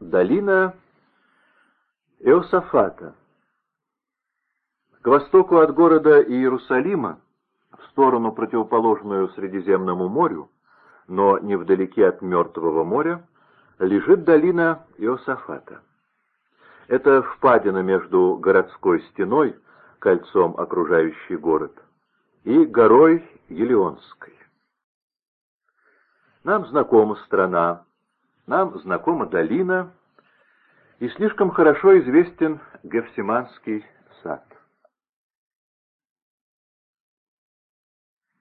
Долина Эосафата. К востоку от города Иерусалима, в сторону противоположную Средиземному морю, но невдалеке от Мертвого моря, лежит долина Иосафата. Это впадина между городской стеной, кольцом окружающий город, и горой Елеонской. Нам знакома страна, нам знакома долина, и слишком хорошо известен Гефсиманский сад.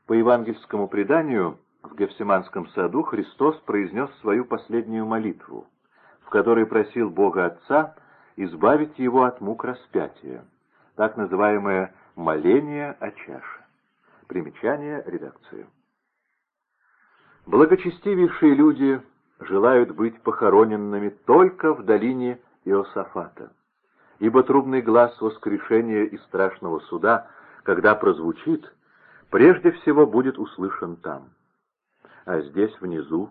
По евангельскому преданию, в Гефсиманском саду Христос произнес свою последнюю молитву, в которой просил Бога Отца избавить его от мук распятия, так называемое «моление о чаше». Примечание редакции. Благочестивейшие люди желают быть похороненными только в долине Иосафата, ибо трубный глаз воскрешения и страшного суда, когда прозвучит, прежде всего будет услышан там. А здесь, внизу,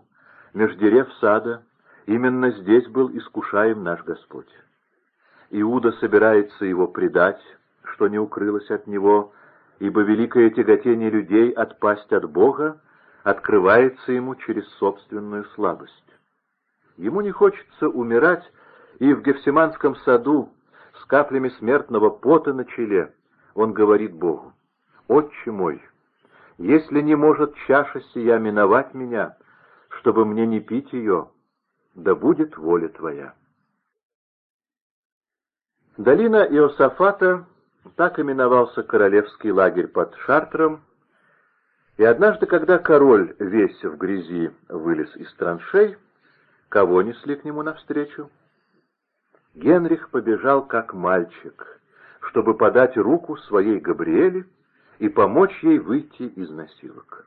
меж дерев сада, именно здесь был искушаем наш Господь. Иуда собирается его предать, что не укрылось от него, ибо великое тяготение людей отпасть от Бога открывается ему через собственную слабость. Ему не хочется умирать, и в Гефсиманском саду с каплями смертного пота на челе он говорит Богу, «Отче мой, если не может чаша сия миновать меня, чтобы мне не пить ее, да будет воля Твоя». Долина Иосафата, так именовался королевский лагерь под Шартром, и однажды, когда король весь в грязи вылез из траншей, кого несли к нему навстречу? Генрих побежал как мальчик, чтобы подать руку своей Габриэле и помочь ей выйти из носилок.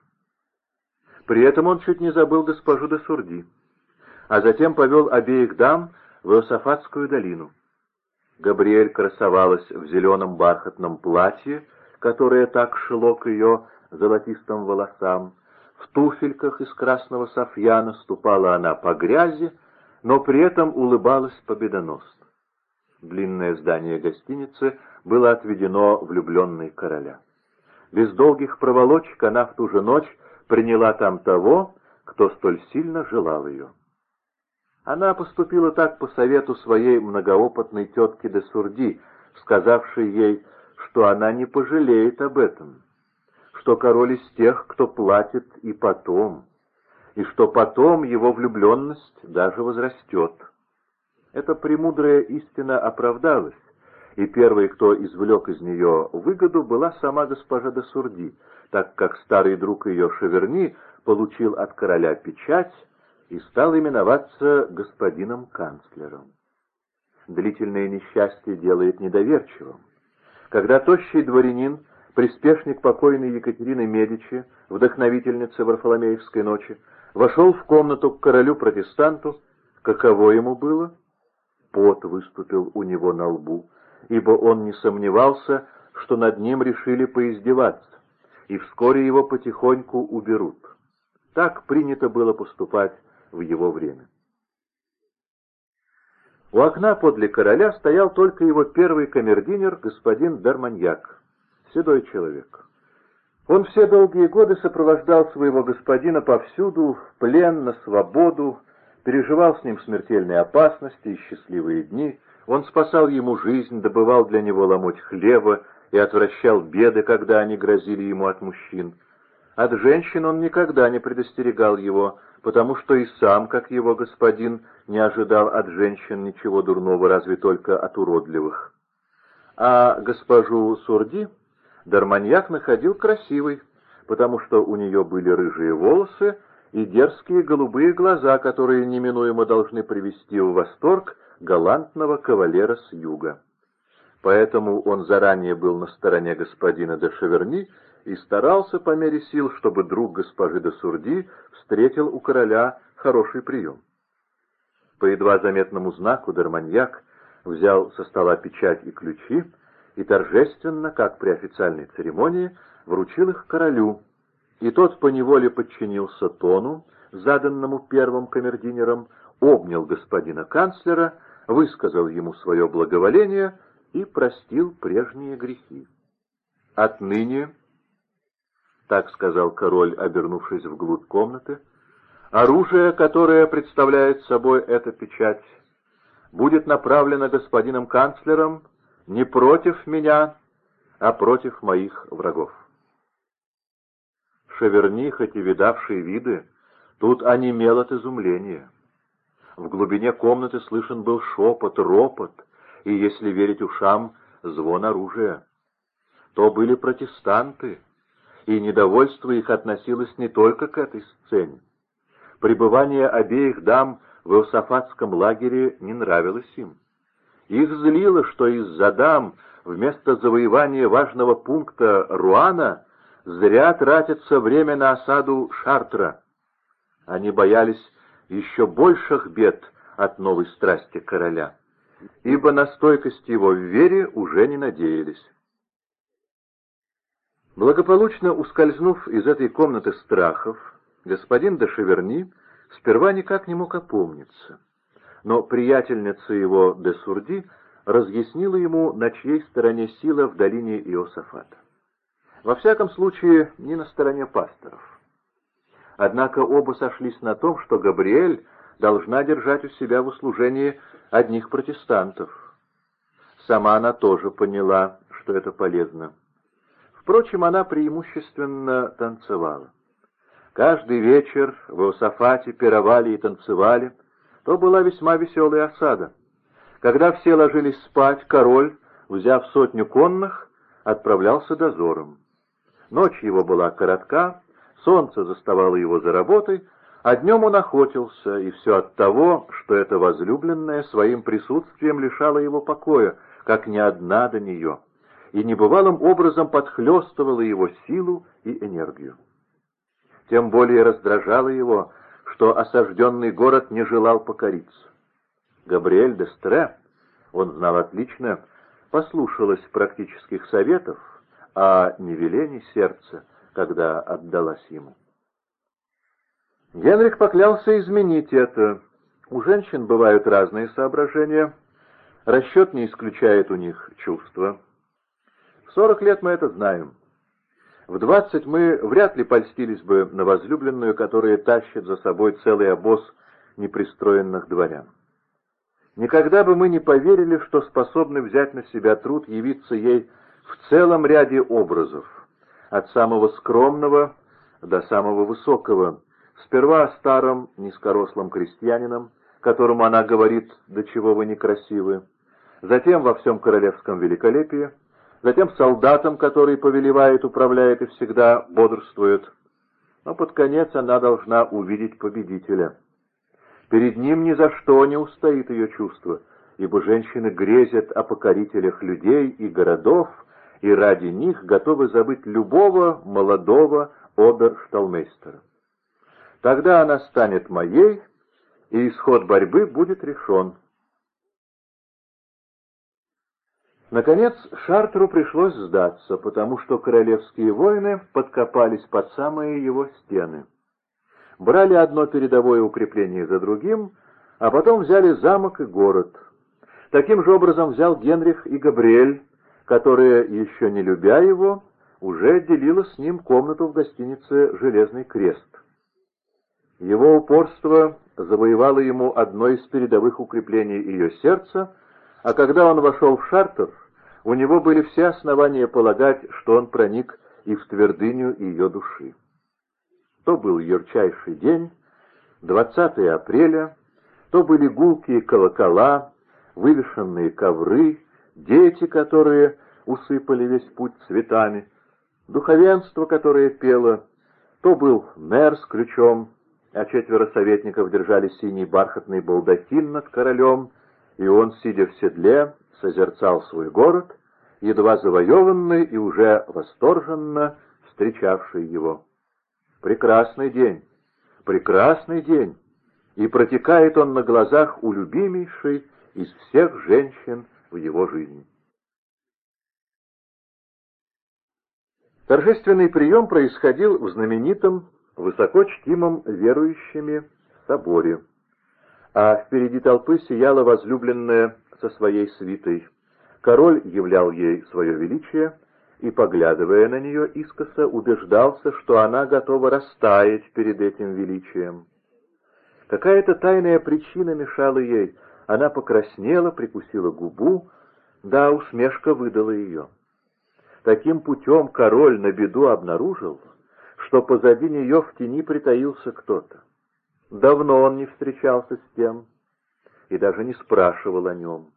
При этом он чуть не забыл госпожу де Сурди, а затем повел обеих дам в Иосафатскую долину. Габриэль красовалась в зеленом бархатном платье, которое так шло к ее золотистым волосам. В туфельках из красного софьяна ступала она по грязи, но при этом улыбалась победоносно. Длинное здание гостиницы было отведено влюбленной короля. Без долгих проволочек она в ту же ночь приняла там того, кто столь сильно желал ее. Она поступила так по совету своей многоопытной тетки де Сурди, сказавшей ей, что она не пожалеет об этом, что король из тех, кто платит и потом, и что потом его влюбленность даже возрастет. Эта премудрая истина оправдалась, и первой, кто извлек из нее выгоду, была сама госпожа де Сурди, так как старый друг ее Шеверни получил от короля печать, и стал именоваться господином канцлером. Длительное несчастье делает недоверчивым. Когда тощий дворянин, приспешник покойной Екатерины Медичи, вдохновительницы Варфоломеевской ночи, вошел в комнату к королю-протестанту, каково ему было? Пот выступил у него на лбу, ибо он не сомневался, что над ним решили поиздеваться, и вскоре его потихоньку уберут. Так принято было поступать в его время. У окна подле короля стоял только его первый камердинер, господин Дарманьяк, седой человек. Он все долгие годы сопровождал своего господина повсюду, в плен, на свободу, переживал с ним смертельные опасности и счастливые дни. Он спасал ему жизнь, добывал для него ломоть хлеба и отвращал беды, когда они грозили ему от мужчин. От женщин он никогда не предостерегал его, потому что и сам, как его господин, не ожидал от женщин ничего дурного, разве только от уродливых. А госпожу Сурди Дарманьяк находил красивой, потому что у нее были рыжие волосы и дерзкие голубые глаза, которые неминуемо должны привести в восторг галантного кавалера с юга. Поэтому он заранее был на стороне господина де Шеверни и старался по мере сил, чтобы друг госпожи де Сурди встретил у короля хороший прием. По едва заметному знаку Дарманьяк взял со стола печать и ключи и торжественно, как при официальной церемонии, вручил их королю, и тот поневоле подчинился тону, заданному первым камердинером, обнял господина канцлера, высказал ему свое благоволение и простил прежние грехи. «Отныне, — так сказал король, обернувшись вглубь комнаты, — оружие, которое представляет собой эта печать, будет направлено господином канцлером не против меня, а против моих врагов. Шеверни, хоть и видавший виды, тут онемел от изумления. В глубине комнаты слышен был шепот, ропот, и, если верить ушам, звон оружия. То были протестанты, и недовольство их относилось не только к этой сцене. Пребывание обеих дам в Иосафатском лагере не нравилось им. Их злило, что из-за дам вместо завоевания важного пункта Руана зря тратится время на осаду Шартра. Они боялись еще больших бед от новой страсти короля, ибо на стойкость его в вере уже не надеялись. Благополучно ускользнув из этой комнаты страхов, господин де Шеверни сперва никак не мог опомниться, но приятельница его де Сурди разъяснила ему, на чьей стороне сила в долине Иосафата. Во всяком случае, не на стороне пасторов. Однако оба сошлись на том, что Габриэль должна держать у себя в услужении одних протестантов. Сама она тоже поняла, что это полезно. Впрочем, она преимущественно танцевала. Каждый вечер в Иосафате пировали и танцевали, то была весьма веселая осада. Когда все ложились спать, король, взяв сотню конных, отправлялся дозором. Ночь его была коротка, солнце заставало его за работой, а днем он охотился, и все от того, что эта возлюбленная своим присутствием лишала его покоя, как ни одна до нее, и небывалым образом подхлестывала его силу и энергию. Тем более раздражало его, что осажденный город не желал покориться. Габриэль де Стре, он знал отлично, послушалась практических советов, а не велений сердца, когда отдалась ему. Генрих поклялся изменить это. У женщин бывают разные соображения. Расчет не исключает у них чувства. В сорок лет мы это знаем. В двадцать мы вряд ли польстились бы на возлюбленную, которая тащит за собой целый обоз непристроенных дворян. Никогда бы мы не поверили, что способны взять на себя труд явиться ей в целом ряде образов, от самого скромного до самого высокого, сперва старым низкорослым крестьянином, которому она говорит «до чего вы некрасивы», затем во всем королевском великолепии, затем солдатом, который повелевает, управляет и всегда бодрствует. Но под конец она должна увидеть победителя. Перед ним ни за что не устоит ее чувство, ибо женщины грезят о покорителях людей и городов, и ради них готовы забыть любого молодого обершталмейстера. Тогда она станет моей, и исход борьбы будет решен. Наконец, Шартеру пришлось сдаться, потому что королевские воины подкопались под самые его стены. Брали одно передовое укрепление за другим, а потом взяли замок и город. Таким же образом взял Генрих и Габриэль, которая, еще не любя его, уже делила с ним комнату в гостинице «Железный крест». Его упорство завоевало ему одно из передовых укреплений ее сердца, а когда он вошел в Шартер, у него были все основания полагать, что он проник и в твердыню ее души. То был ярчайший день, 20 апреля, то были гулкие колокола, вывешенные ковры, дети, которые усыпали весь путь цветами, духовенство, которое пело, то был мэр с ключом, а четверо советников держали синий бархатный балдахин над королем, и он, сидя в седле, созерцал свой город, едва завоеванный и уже восторженно встречавший его. Прекрасный день, прекрасный день, и протекает он на глазах у любимейшей из всех женщин в его жизни. Торжественный прием происходил в знаменитом, высоко чтимом верующими соборе. А впереди толпы сияла возлюбленная со своей свитой. Король являл ей свое величие и, поглядывая на нее искоса, убеждался, что она готова растаять перед этим величием. Какая-то тайная причина мешала ей. Она покраснела, прикусила губу, да, усмешка выдала ее. Таким путем король на беду обнаружил, что позади нее в тени притаился кто-то. Давно он не встречался с тем и даже не спрашивал о нем.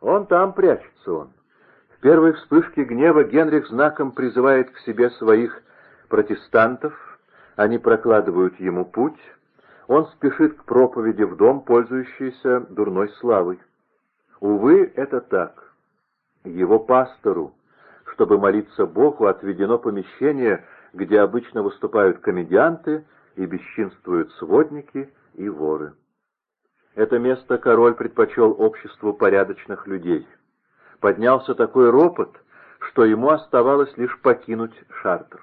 Он там прячется он. В первой вспышке гнева Генрих знаком призывает к себе своих протестантов, они прокладывают ему путь, он спешит к проповеди в дом, пользующийся дурной славой. Увы, это так. Его пастору, чтобы молиться Богу, отведено помещение, где обычно выступают комедианты и бесчинствуют сводники и воры. Это место король предпочел обществу порядочных людей. Поднялся такой ропот, что ему оставалось лишь покинуть Шартер.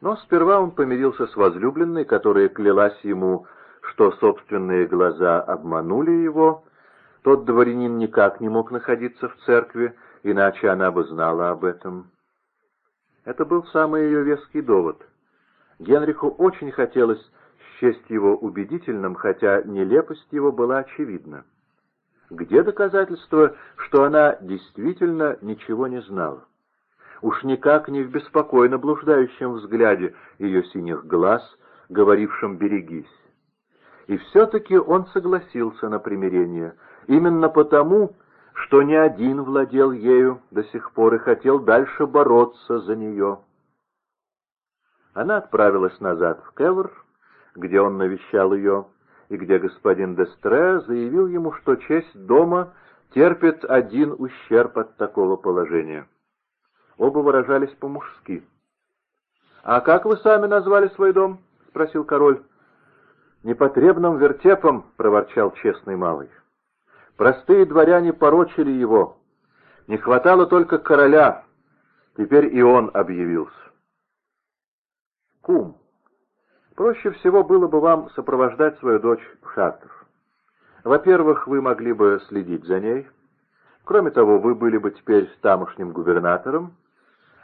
Но сперва он помирился с возлюбленной, которая клялась ему, что собственные глаза обманули его. Тот дворянин никак не мог находиться в церкви, иначе она бы знала об этом. Это был самый ее веский довод. Генриху очень хотелось счесть его убедительным, хотя нелепость его была очевидна. Где доказательство, что она действительно ничего не знала? Уж никак не в беспокойно блуждающем взгляде ее синих глаз, говорившем «берегись». И все-таки он согласился на примирение, именно потому, что ни один владел ею до сих пор и хотел дальше бороться за нее. Она отправилась назад в Кевр, где он навещал ее, и где господин Дестре заявил ему, что честь дома терпит один ущерб от такого положения. Оба выражались по-мужски. «А как вы сами назвали свой дом?» — спросил король. «Непотребным вертепом», — проворчал честный малый. «Простые дворяне порочили его. Не хватало только короля. Теперь и он объявился». «Кум, проще всего было бы вам сопровождать свою дочь в Шартов. Во-первых, вы могли бы следить за ней. Кроме того, вы были бы теперь тамошним губернатором,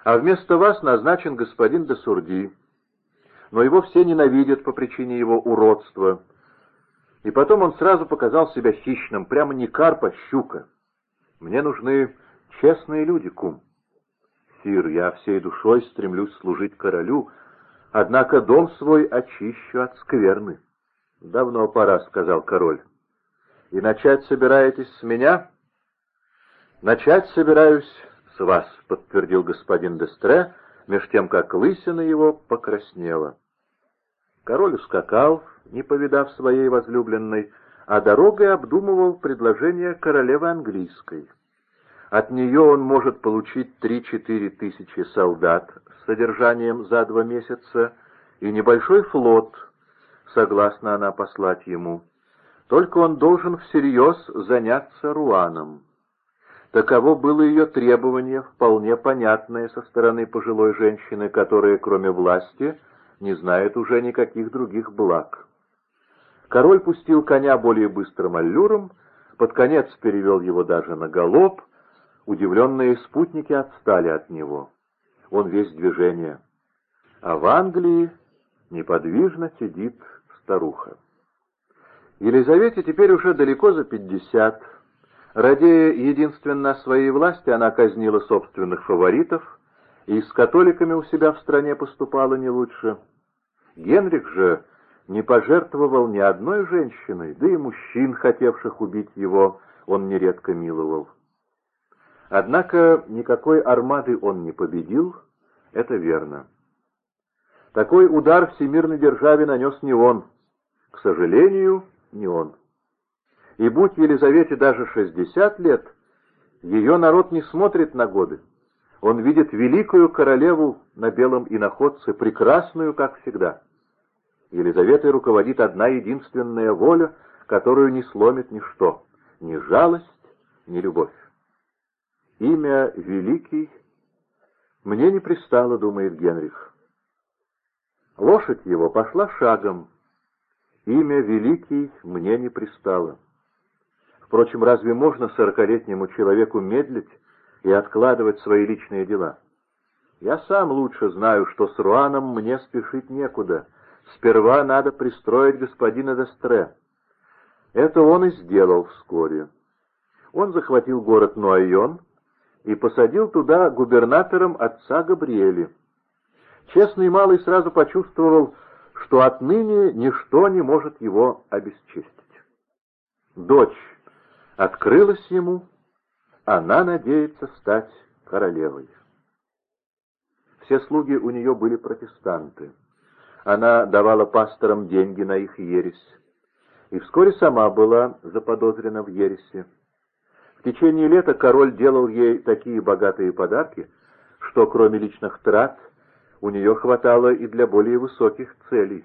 а вместо вас назначен господин де Сурди. Но его все ненавидят по причине его уродства. И потом он сразу показал себя хищным, прямо не карп, а щука. Мне нужны честные люди, кум. Сир, я всей душой стремлюсь служить королю, однако дом свой очищу от скверны. Давно пора, — сказал король. И начать собираетесь с меня? Начать собираюсь с вас», — подтвердил господин Дестре, меж тем, как лысина его покраснела. Король ускакал, не повидав своей возлюбленной, а дорогой обдумывал предложение королевы английской. От нее он может получить три-четыре тысячи солдат с содержанием за два месяца и небольшой флот, согласна она послать ему. Только он должен всерьез заняться Руаном. Таково было ее требование, вполне понятное со стороны пожилой женщины, которая, кроме власти, не знает уже никаких других благ. Король пустил коня более быстрым аллюром, под конец перевел его даже на галоп, удивленные спутники отстали от него. Он весь движение. А в Англии неподвижно сидит старуха. Елизавете теперь уже далеко за пятьдесят, Радея единственно своей власти, она казнила собственных фаворитов и с католиками у себя в стране поступала не лучше. Генрих же не пожертвовал ни одной женщиной, да и мужчин, хотевших убить его, он нередко миловал. Однако никакой армады он не победил, это верно. Такой удар всемирной державе нанес не он, к сожалению, не он и будь Елизавете даже шестьдесят лет, ее народ не смотрит на годы. Он видит великую королеву на белом иноходце, прекрасную, как всегда. Елизаветой руководит одна единственная воля, которую не сломит ничто — ни жалость, ни любовь. Имя Великий мне не пристало, думает Генрих. Лошадь его пошла шагом, имя Великий мне не пристало. Впрочем, разве можно сорокалетнему человеку медлить и откладывать свои личные дела? Я сам лучше знаю, что с Руаном мне спешить некуда. Сперва надо пристроить господина Дестре. Это он и сделал вскоре. Он захватил город Нуайон и посадил туда губернатором отца Габриэли. Честный малый сразу почувствовал, что отныне ничто не может его обесчестить. Дочь открылась ему, она надеется стать королевой. Все слуги у нее были протестанты. Она давала пасторам деньги на их ересь, и вскоре сама была заподозрена в ересе. В течение лета король делал ей такие богатые подарки, что кроме личных трат у нее хватало и для более высоких целей.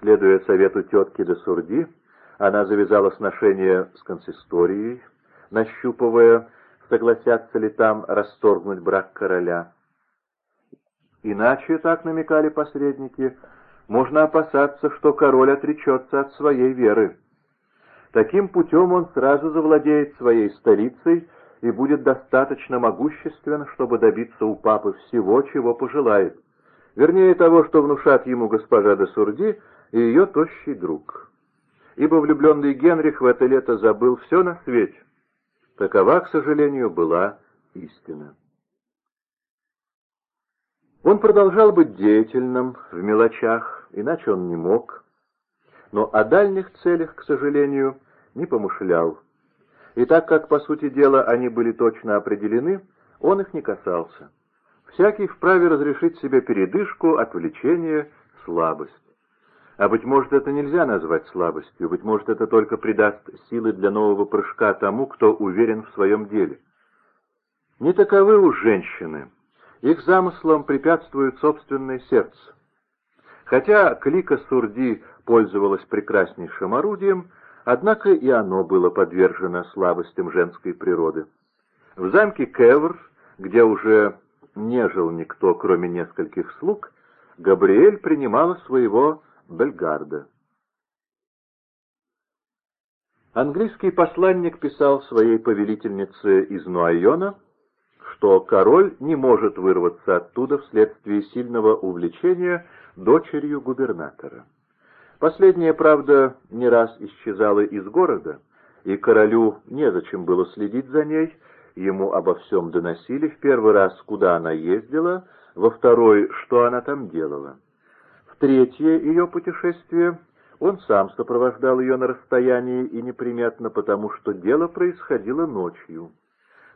Следуя совету тетки де Сурди, она завязала сношение с консисторией, нащупывая, согласятся ли там расторгнуть брак короля. Иначе, так намекали посредники, можно опасаться, что король отречется от своей веры. Таким путем он сразу завладеет своей столицей и будет достаточно могуществен, чтобы добиться у папы всего, чего пожелает. Вернее, того, что внушат ему госпожа де Сурди и ее тощий друг. Ибо влюбленный Генрих в это лето забыл все на свете. Такова, к сожалению, была истина. Он продолжал быть деятельным в мелочах, иначе он не мог. Но о дальних целях, к сожалению, не помышлял. И так как, по сути дела, они были точно определены, он их не касался. Всякий вправе разрешить себе передышку, отвлечение, слабость. А быть может, это нельзя назвать слабостью, быть может, это только придаст силы для нового прыжка тому, кто уверен в своем деле. Не таковы уж женщины. Их замыслам препятствует собственное сердце. Хотя клика Сурди пользовалась прекраснейшим орудием, Однако и оно было подвержено слабостям женской природы. В замке Кевр, где уже не жил никто, кроме нескольких слуг, Габриэль принимала своего Бельгарда. Английский посланник писал своей повелительнице из Нуайона, что король не может вырваться оттуда вследствие сильного увлечения дочерью губернатора. Последняя, правда, не раз исчезала из города, и королю незачем было следить за ней, ему обо всем доносили в первый раз, куда она ездила, во второй, что она там делала. В третье ее путешествие он сам сопровождал ее на расстоянии и неприметно, потому что дело происходило ночью.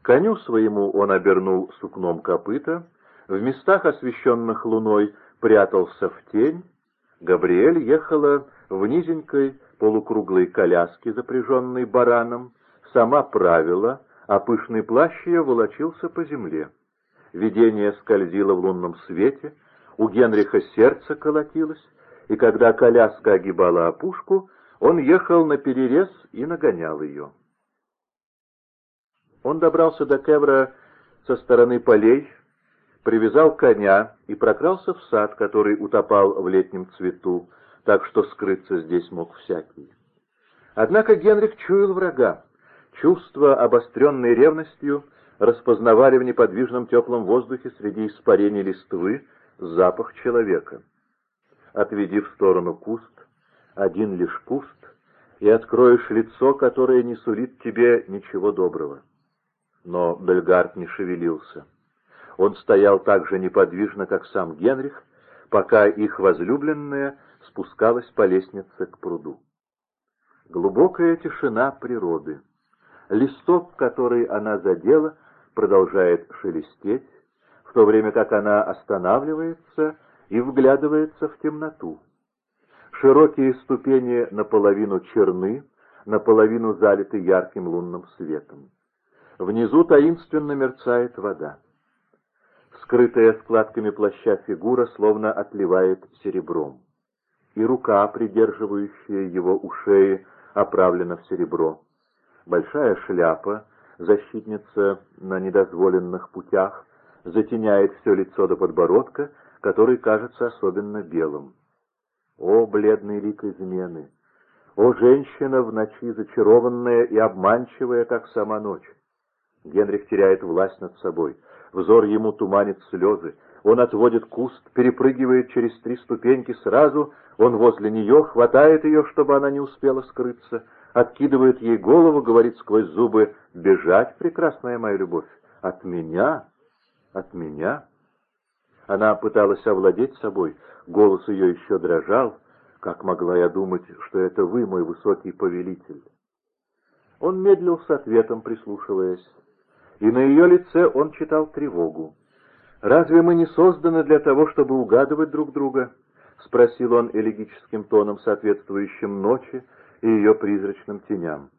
Коню своему он обернул сукном копыта, в местах, освещенных луной, прятался в тень, Габриэль ехала в низенькой полукруглой коляске, запряженной бараном, сама правила, а пышный плащ ее волочился по земле. Видение скользило в лунном свете, у Генриха сердце колотилось, и когда коляска огибала опушку, он ехал на перерез и нагонял ее. Он добрался до Кевра со стороны полей, привязал коня и прокрался в сад, который утопал в летнем цвету, так что скрыться здесь мог всякий. Однако Генрих чуял врага. Чувства, обостренные ревностью, распознавали в неподвижном теплом воздухе среди испарений листвы запах человека. Отведи в сторону куст, один лишь куст, и откроешь лицо, которое не сулит тебе ничего доброго. Но Бельгард не шевелился. Он стоял так же неподвижно, как сам Генрих, пока их возлюбленная спускалась по лестнице к пруду. Глубокая тишина природы. Листок, который она задела, продолжает шелестеть, в то время как она останавливается и вглядывается в темноту. Широкие ступени наполовину черны, наполовину залиты ярким лунным светом. Внизу таинственно мерцает вода. Скрытая складками плаща фигура словно отливает серебром. И рука, придерживающая его у шеи, оправлена в серебро. Большая шляпа, защитница на недозволенных путях, затеняет все лицо до подбородка, который кажется особенно белым. О, бледный лик измены! О, женщина в ночи, зачарованная и обманчивая, как сама ночь! Генрих теряет власть над собой. Взор ему туманит слезы. Он отводит куст, перепрыгивает через три ступеньки сразу. Он возле нее, хватает ее, чтобы она не успела скрыться. Откидывает ей голову, говорит сквозь зубы, «Бежать, прекрасная моя любовь, от меня, от меня». Она пыталась овладеть собой, голос ее еще дрожал. «Как могла я думать, что это вы, мой высокий повелитель?» Он медлил с ответом, прислушиваясь и на ее лице он читал тревогу. «Разве мы не созданы для того, чтобы угадывать друг друга?» — спросил он элегическим тоном, соответствующим ночи и ее призрачным теням.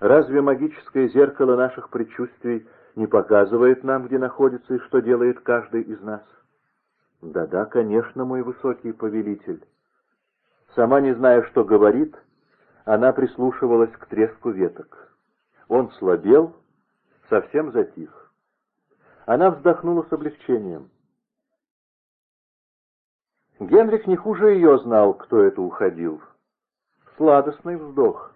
«Разве магическое зеркало наших предчувствий не показывает нам, где находится и что делает каждый из нас?» «Да-да, конечно, мой высокий повелитель». Сама не зная, что говорит, она прислушивалась к треску веток. Он слабел, совсем затих. Она вздохнула с облегчением. Генрих не хуже ее знал, кто это уходил. Сладостный вздох,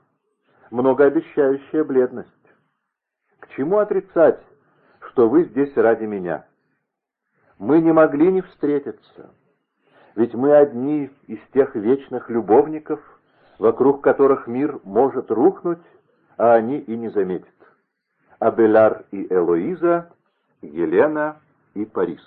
многообещающая бледность. К чему отрицать, что вы здесь ради меня? Мы не могли не встретиться, ведь мы одни из тех вечных любовников, вокруг которых мир может рухнуть, а они и не заметят. Абеляр и Элоиза, Елена и Парис.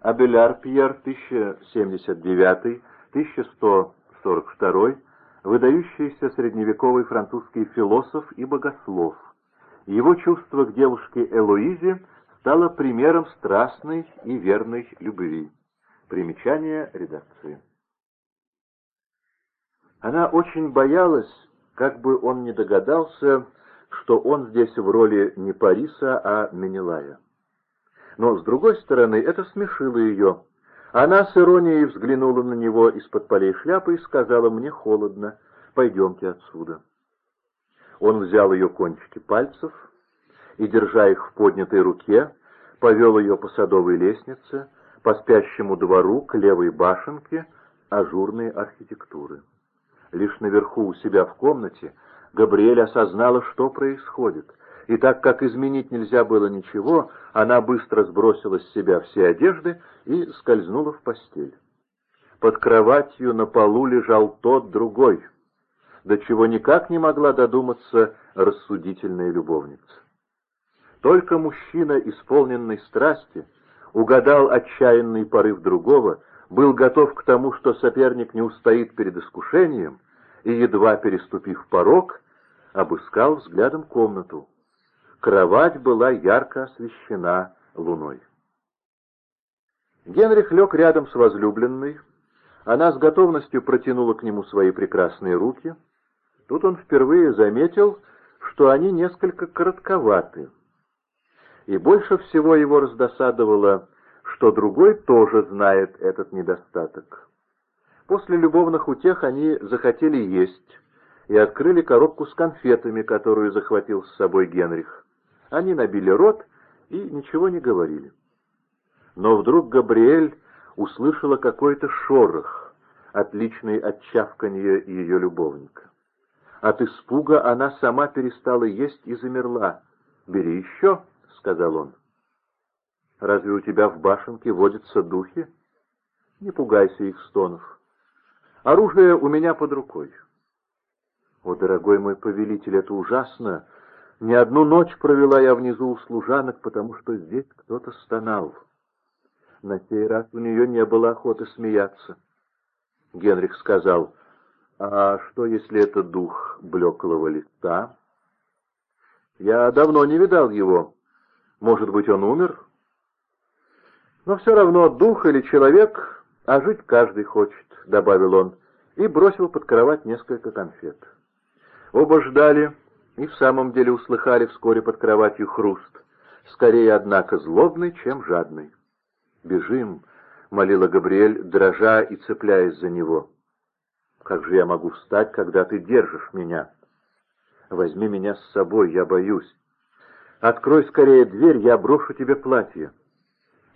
Абеляр Пьер, 1079-1142, выдающийся средневековый французский философ и богослов. Его чувство к девушке Элоизе стало примером страстной и верной любви. Примечание редакции. Она очень боялась, как бы он не догадался, что он здесь в роли не Париса, а Менелая. Но, с другой стороны, это смешило ее. Она с иронией взглянула на него из-под полей шляпы и сказала, «Мне холодно, пойдемте отсюда». Он взял ее кончики пальцев и, держа их в поднятой руке, повел ее по садовой лестнице, по спящему двору к левой башенке ажурной архитектуры. Лишь наверху у себя в комнате Габриэль осознала, что происходит, и так как изменить нельзя было ничего, она быстро сбросила с себя все одежды и скользнула в постель. Под кроватью на полу лежал тот другой, до чего никак не могла додуматься рассудительная любовница. Только мужчина, исполненный страсти, угадал отчаянный порыв другого, был готов к тому, что соперник не устоит перед искушением, и, едва переступив порог, обыскал взглядом комнату. Кровать была ярко освещена луной. Генрих лег рядом с возлюбленной. Она с готовностью протянула к нему свои прекрасные руки. Тут он впервые заметил, что они несколько коротковаты. И больше всего его раздосадовало, что другой тоже знает этот недостаток. После любовных утех они захотели есть и открыли коробку с конфетами, которую захватил с собой Генрих. Они набили рот и ничего не говорили. Но вдруг Габриэль услышала какой-то шорох, отличный от чавканья ее любовника. От испуга она сама перестала есть и замерла. «Бери еще», — сказал он. «Разве у тебя в башенке водятся духи? Не пугайся их стонов». Оружие у меня под рукой. О, дорогой мой повелитель, это ужасно. Не одну ночь провела я внизу у служанок, потому что здесь кто-то стонал. На сей раз у нее не было охоты смеяться. Генрих сказал, а что, если это дух блеклого листа? Я давно не видал его. Может быть, он умер? Но все равно дух или человек, а жить каждый хочет добавил он, и бросил под кровать несколько конфет. Оба ждали и в самом деле услыхали вскоре под кроватью хруст, скорее, однако, злобный, чем жадный. «Бежим!» — молила Габриэль, дрожа и цепляясь за него. «Как же я могу встать, когда ты держишь меня? Возьми меня с собой, я боюсь. Открой скорее дверь, я брошу тебе платье».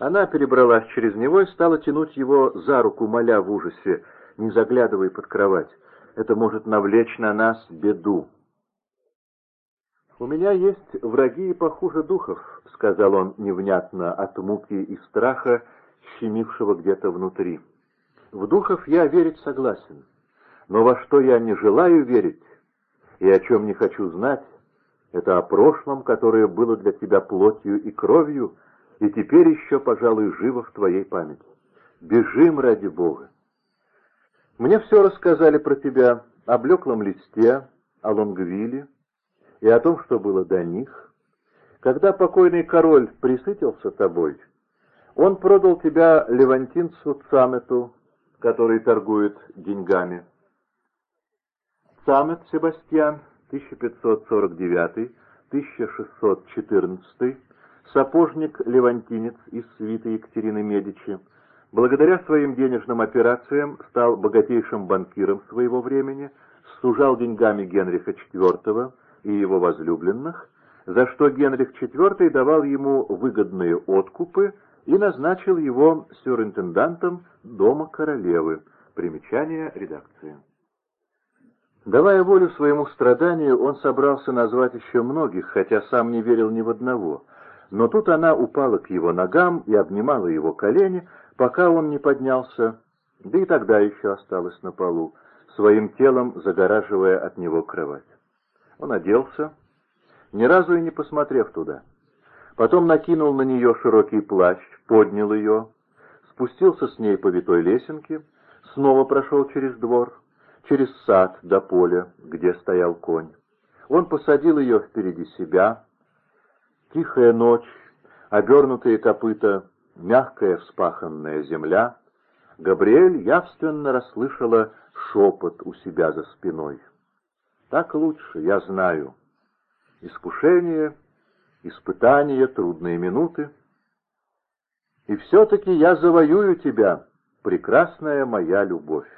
Она перебралась через него и стала тянуть его за руку, моля в ужасе. не заглядывай под кровать. Это может навлечь на нас беду. «У меня есть враги и похуже духов», — сказал он невнятно от муки и страха, щемившего где-то внутри. «В духов я верить согласен, но во что я не желаю верить и о чем не хочу знать, это о прошлом, которое было для тебя плотью и кровью, и теперь еще, пожалуй, живо в твоей памяти. Бежим ради Бога. Мне все рассказали про тебя о блеклом листе, о Лонгвиле, и о том, что было до них. Когда покойный король присытился тобой, он продал тебя левантинцу Цамету, который торгует деньгами. Цамет Себастьян, 1549-1614, сапожник-левантинец из свиты Екатерины Медичи, благодаря своим денежным операциям стал богатейшим банкиром своего времени, сужал деньгами Генриха IV, и его возлюбленных, за что Генрих IV давал ему выгодные откупы и назначил его сюринтендантом дома королевы. Примечание редакции. Давая волю своему страданию, он собрался назвать еще многих, хотя сам не верил ни в одного. Но тут она упала к его ногам и обнимала его колени, пока он не поднялся, да и тогда еще осталась на полу, своим телом загораживая от него кровать. Он оделся, ни разу и не посмотрев туда. Потом накинул на нее широкий плащ, поднял ее, спустился с ней по витой лесенке, снова прошел через двор, через сад до поля, где стоял конь. Он посадил ее впереди себя. Тихая ночь, обернутые копыта, мягкая вспаханная земля. Габриэль явственно расслышала шепот у себя за спиной. Так лучше, я знаю. Искушение, испытания, трудные минуты. И все-таки я завоюю тебя, прекрасная моя любовь.